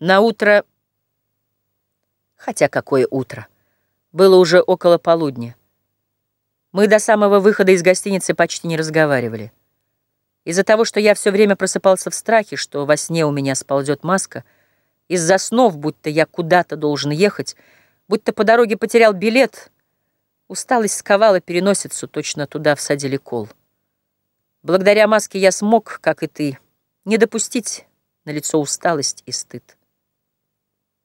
На утро, хотя какое утро, было уже около полудня. Мы до самого выхода из гостиницы почти не разговаривали. Из-за того, что я все время просыпался в страхе, что во сне у меня сползет маска, из-за снов, будто я куда-то должен ехать, будто по дороге потерял билет, усталость сковала переносицу, точно туда всадили кол. Благодаря маске я смог, как и ты, не допустить на лицо усталость и стыд.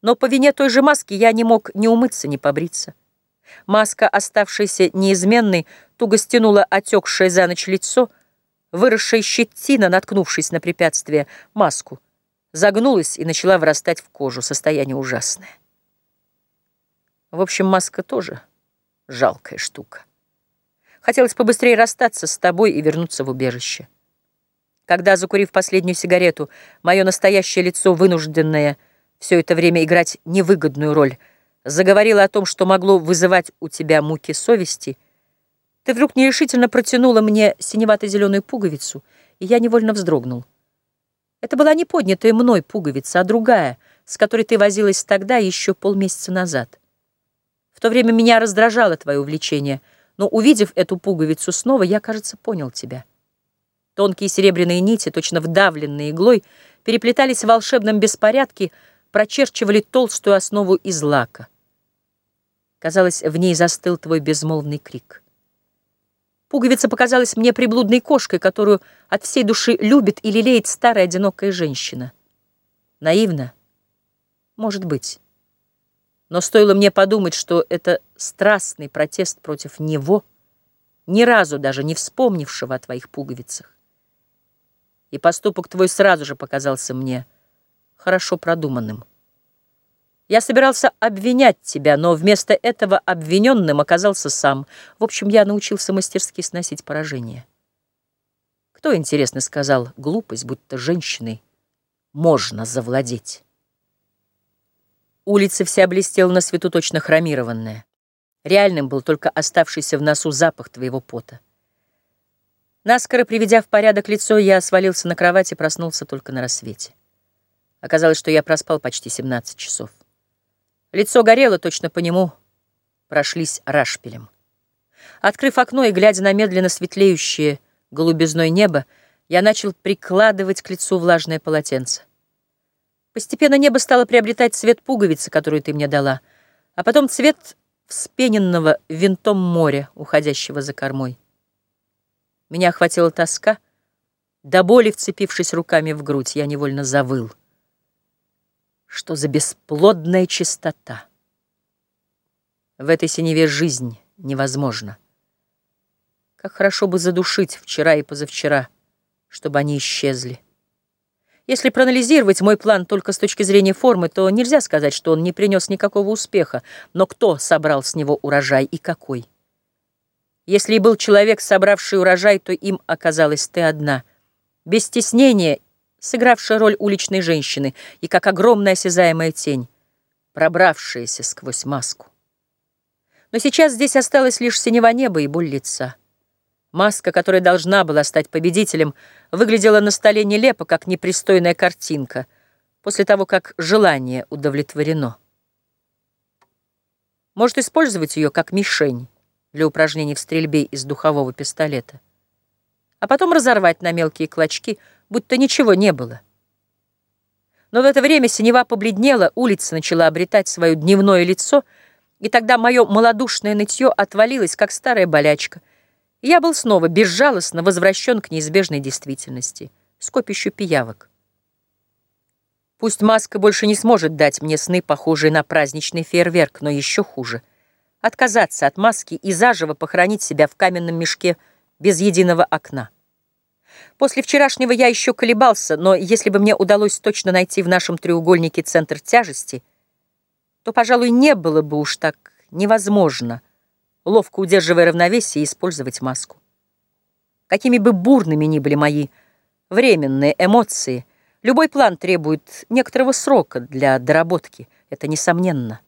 Но по вине той же маски я не мог ни умыться, ни побриться. Маска, оставшаяся неизменной, туго стянула отекшее за ночь лицо, выросшая щетина, наткнувшись на препятствие, маску, загнулась и начала вырастать в кожу, состояние ужасное. В общем, маска тоже жалкая штука. Хотелось побыстрее расстаться с тобой и вернуться в убежище. Когда, закурив последнюю сигарету, мое настоящее лицо, вынужденное — все это время играть невыгодную роль, заговорила о том, что могло вызывать у тебя муки совести, ты вдруг нерешительно протянула мне синевато-зеленую пуговицу, и я невольно вздрогнул. Это была не поднятая мной пуговица, а другая, с которой ты возилась тогда, еще полмесяца назад. В то время меня раздражало твое увлечение, но, увидев эту пуговицу снова, я, кажется, понял тебя. Тонкие серебряные нити, точно вдавленные иглой, переплетались в волшебном беспорядке, прочерчивали толстую основу из лака. Казалось, в ней застыл твой безмолвный крик. Пуговица показалась мне приблудной кошкой, которую от всей души любит и лелеет старая одинокая женщина. Наивно? Может быть. Но стоило мне подумать, что это страстный протест против него, ни разу даже не вспомнившего о твоих пуговицах. И поступок твой сразу же показался мне — хорошо продуманным. Я собирался обвинять тебя, но вместо этого обвиненным оказался сам. В общем, я научился мастерски сносить поражение. Кто, интересно, сказал глупость, будто женщиной можно завладеть? Улица вся блестела на свету точно хромированная. Реальным был только оставшийся в носу запах твоего пота. Наскоро приведя в порядок лицо, я свалился на кровать и проснулся только на рассвете. Оказалось, что я проспал почти 17 часов. Лицо горело, точно по нему прошлись рашпилем. Открыв окно и глядя на медленно светлеющее голубизной небо, я начал прикладывать к лицу влажное полотенце. Постепенно небо стало приобретать цвет пуговицы, которую ты мне дала, а потом цвет вспененного винтом моря, уходящего за кормой. Меня охватила тоска, до боли вцепившись руками в грудь, я невольно завыл. Что за бесплодная чистота? В этой синеве жизнь невозможна. Как хорошо бы задушить вчера и позавчера, чтобы они исчезли. Если проанализировать мой план только с точки зрения формы, то нельзя сказать, что он не принес никакого успеха. Но кто собрал с него урожай и какой? Если и был человек, собравший урожай, то им оказалась ты одна. Без стеснения сыгравшая роль уличной женщины, и как огромная осязаемая тень, пробравшаяся сквозь маску. Но сейчас здесь осталось лишь синего неба и боль лица. Маска, которая должна была стать победителем, выглядела на столе нелепо, как непристойная картинка, после того, как желание удовлетворено. Может использовать ее как мишень для упражнений в стрельбе из духового пистолета, а потом разорвать на мелкие клочки — будто ничего не было. Но в это время синева побледнела, улица начала обретать свое дневное лицо, и тогда мое малодушное нытье отвалилось, как старая болячка. И я был снова безжалостно возвращен к неизбежной действительности, скопищу пиявок. Пусть маска больше не сможет дать мне сны, похожие на праздничный фейерверк, но еще хуже — отказаться от маски и заживо похоронить себя в каменном мешке без единого окна. После вчерашнего я еще колебался, но если бы мне удалось точно найти в нашем треугольнике центр тяжести, то, пожалуй, не было бы уж так невозможно, ловко удерживая равновесие, использовать маску. Какими бы бурными ни были мои временные эмоции, любой план требует некоторого срока для доработки, это несомненно.